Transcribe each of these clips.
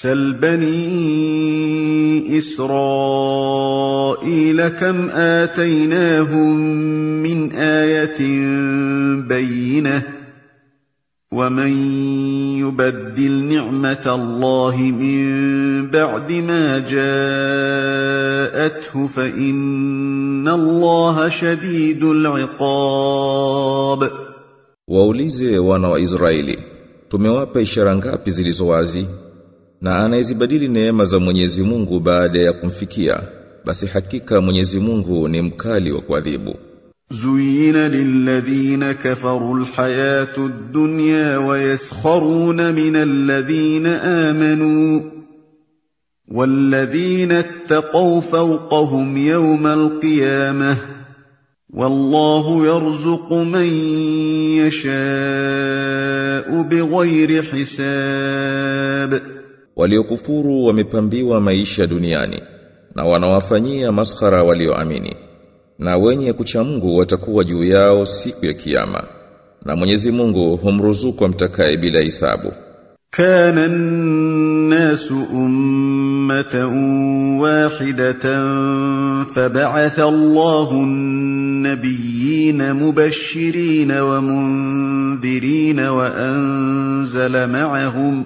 سل بني إسرائيل كم آتيناهم من آية بينة ومن يبدل نعمة الله من بعد ما جاءته فإن الله شديد العقاب Waulize wana wa Israeli, tumewapa ishara ngapi zilizo wazi? Na anayezibadili neema za Mwenyezi Mungu baada ya kumfikia, basi hakika Mwenyezi Mungu ni mkali wa kuadhibu. زين للذين كفروا الحياة الدنيا ويسخرون من الذين آمنوا والذين اتقوا فوقهم يوم القيامة والله يرزق من يشاء بغير حساب Waliokufuru wamepambiwa maisha duniani na wanawafanyia maskhara walioamini. Na wenye kucha Mungu watakuwa juu yao siku ya kiyama. Na Mwenyezi Mungu humruzuku mtakaye bila hisabu. كان الناس أمة واحدة فبعث الله النبيين مبشرين ومنذرين وأنزل معهم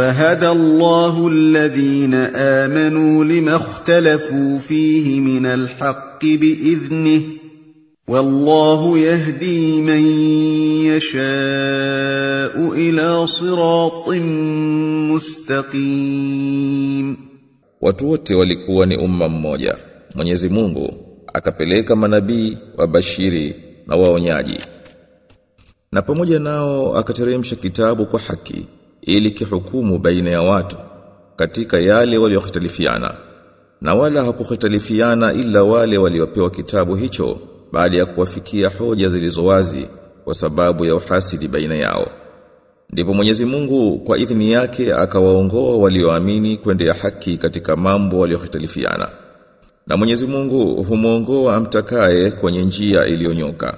فهدى الله الذين آمنوا لما اختلفوا فيه من الحق بإذنه والله يهدي من يشاء إلى صراط مستقيم Watu wote walikuwa ni umma mmoja. Mwenyezi Mungu akapeleka manabii, wabashiri na waonyaji. Na pamoja nao akateremsha kitabu kwa haki ili kihukumu baina ya watu katika yale waliokhitalifiana. Na wala hakukhitalifiana ila wale waliopewa kitabu hicho baada ya kuwafikia hoja zilizowazi kwa sababu ya uhasidi baina yao. Ndipo Mwenyezi Mungu kwa idhini yake akawaongoa walioamini kwende ya haki katika mambo waliokhitalifiana. Na Mwenyezi Mungu humuongoa amtakaye kwenye njia iliyonyoka.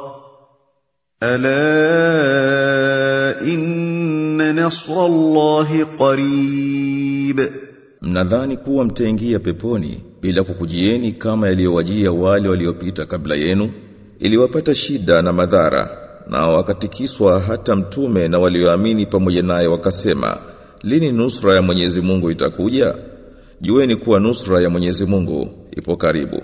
Ala inna nasrallahi qarib, mnadhani kuwa mtaingia peponi bila kukujieni kama yaliyowajia wale waliopita kabla yenu? Iliwapata shida na madhara na wakatikiswa hata mtume na walioamini pamoja naye wakasema lini nusra ya Mwenyezi Mungu itakuja? Jueni kuwa nusra ya Mwenyezi Mungu ipo karibu.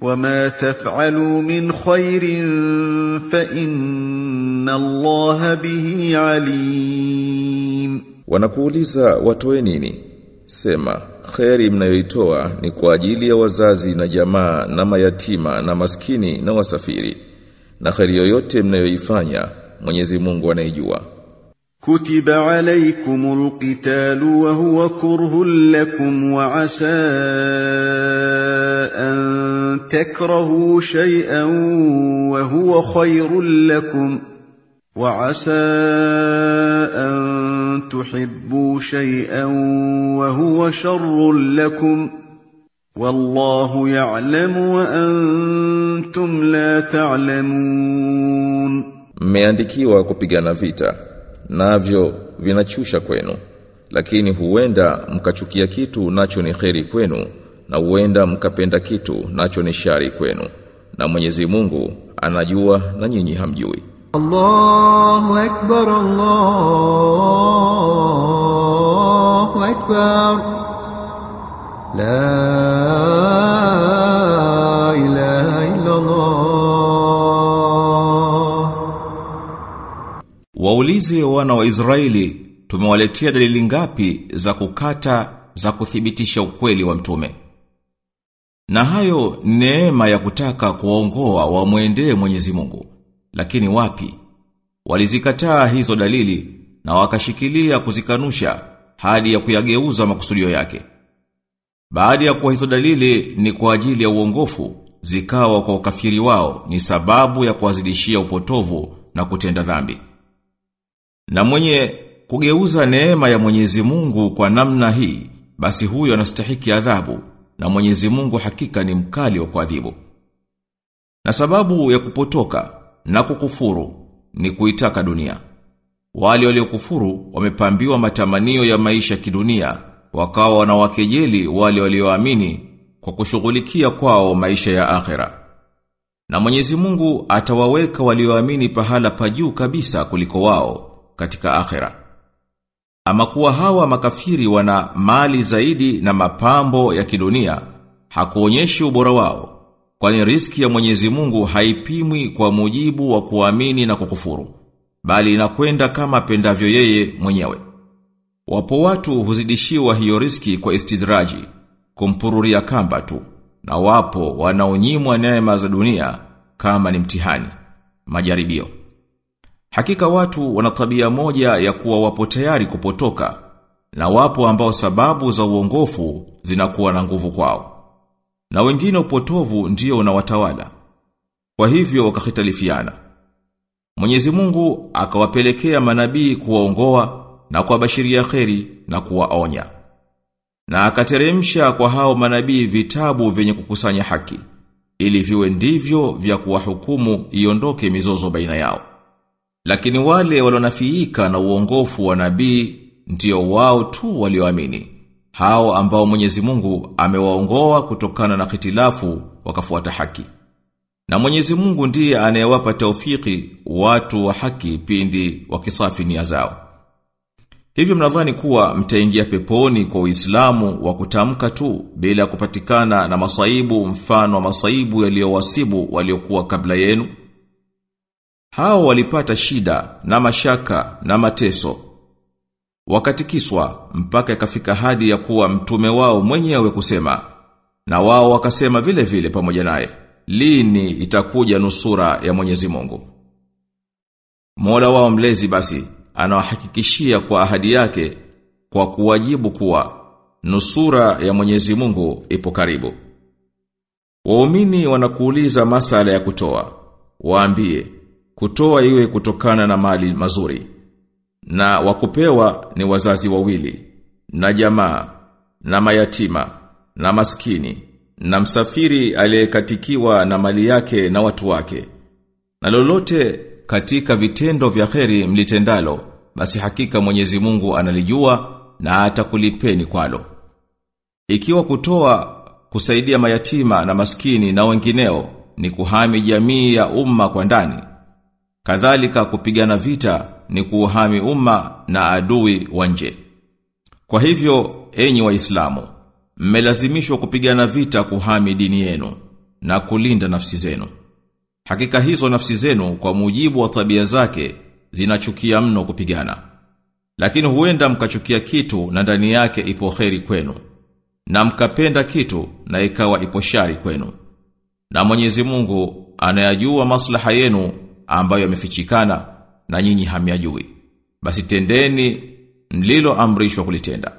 وما تفعلوا من خير فإن الله به عليم Wanakuuliza watoe nini? Sema, kheri mnayoitoa ni kwa ajili ya wazazi na jamaa na mayatima na maskini na wasafiri. Na kheri yoyote mnayoifanya, Mwenyezi Mungu anaijua. كتب عليكم القتال وهو كره لكم وعسى أن تكرهوا شيئا وهو خير لكم وعسى أن تحبوا شيئا وهو شر لكم والله يعلم وأنتم لا تعلمون Mmeandikiwa kupigana vita, navyo vinachusha kwenu. Lakini huenda mkachukia kitu nacho ni kheri kwenu, na uenda mkapenda kitu nacho ni shari kwenu. Na Mwenyezi Mungu anajua na nyinyi hamjui. Allahu akbar Allahu akbar. La ilaha illa Allah Waulize wana wa Israeli tumewaletea dalili ngapi za kukata za kuthibitisha ukweli wa mtume? Na hayo neema ya kutaka kuwaongoa wamwendee Mwenyezi Mungu. Lakini wapi? Walizikataa hizo dalili na wakashikilia kuzikanusha hadi ya kuyageuza makusudio yake. Baada ya kuwa hizo dalili ni kwa ajili ya uongofu, zikawa kwa ukafiri wao ni sababu ya kuwazidishia upotovu na kutenda dhambi. Na mwenye kugeuza neema ya Mwenyezi Mungu kwa namna hii, basi huyo anastahiki adhabu, na Mwenyezi Mungu hakika ni mkali wa kuadhibu. Na sababu ya kupotoka na kukufuru ni kuitaka dunia. Wale waliokufuru wamepambiwa matamanio ya maisha kidunia, wakawa wanawakejeli wale walioamini kwa kushughulikia kwao maisha ya akhera. Na Mwenyezi Mungu atawaweka walioamini pahala pa juu kabisa kuliko wao katika akhera. Ama kuwa hawa makafiri wana mali zaidi na mapambo ya kidunia, hakuonyeshi ubora wao. Kwani riski ya Mwenyezi Mungu haipimwi kwa mujibu wa kuamini na kukufuru, bali inakwenda kama pendavyo yeye mwenyewe. Wapo watu huzidishiwa hiyo riski kwa istidraji, kumpururia kamba tu, na wapo wanaonyimwa neema za dunia kama ni mtihani, majaribio. Hakika watu wana tabia moja ya kuwa wapo tayari kupotoka, na wapo ambao sababu za uongofu zinakuwa na nguvu kwao. Na wengine upotovu ndio unawatawala. Kwa hivyo wakahitalifiana. Mwenyezi Mungu akawapelekea manabii kuwaongoa na kuwabashiria kheri na kuwaonya. Na akateremsha kwa hao manabii vitabu vyenye kukusanya haki ili viwe ndivyo vya kuwahukumu iondoke mizozo baina yao. Lakini wale walionafiika na uongofu wa nabii ndio wao tu walioamini. Hao ambao Mwenyezi Mungu amewaongoa kutokana na kitilafu wakafuata haki. Na Mwenyezi Mungu ndiye anayewapa taufiki watu wa haki pindi wakisafi nia zao. Hivyo mnadhani kuwa mtaingia peponi kwa Uislamu wa kutamka tu bila kupatikana na masaibu mfano wa masaibu yaliyowasibu waliokuwa kabla yenu? Hao walipata shida na mashaka na mateso. Wakatikiswa mpaka ikafika hadi ya kuwa mtume wao mwenyewe kusema na wao wakasema vile vile pamoja naye lini itakuja nusura ya Mwenyezi Mungu. Mola wao mlezi basi anawahakikishia kwa ahadi yake kwa kuwajibu kuwa nusura ya Mwenyezi Mungu ipo karibu. Waumini wanakuuliza masala ya kutoa. Waambie, kutoa iwe kutokana na mali mazuri. Na wakupewa ni wazazi wawili, na jamaa, na mayatima, na maskini, na msafiri aliyekatikiwa na mali yake na watu wake. Na lolote katika vitendo vya kheri mlitendalo, basi hakika Mwenyezi Mungu analijua na atakulipeni kwalo. Ikiwa kutoa kusaidia mayatima na maskini na wengineo ni kuhami jamii ya umma kwa ndani. Kadhalika kupigana vita ni kuuhami umma na adui wa nje. Kwa hivyo, enyi waislamu, mmelazimishwa kupigana vita kuhami dini yenu na kulinda nafsi zenu. Hakika hizo nafsi zenu kwa mujibu wa tabia zake zinachukia mno kupigana. Lakini huenda mkachukia kitu na ndani yake ipo kheri kwenu. Na mkapenda kitu na ikawa ipo shari kwenu. Na Mwenyezi Mungu anayajua maslaha yenu ambayo yamefichikana na nyinyi hamyajui. Basi tendeni mlilo amrishwa kulitenda.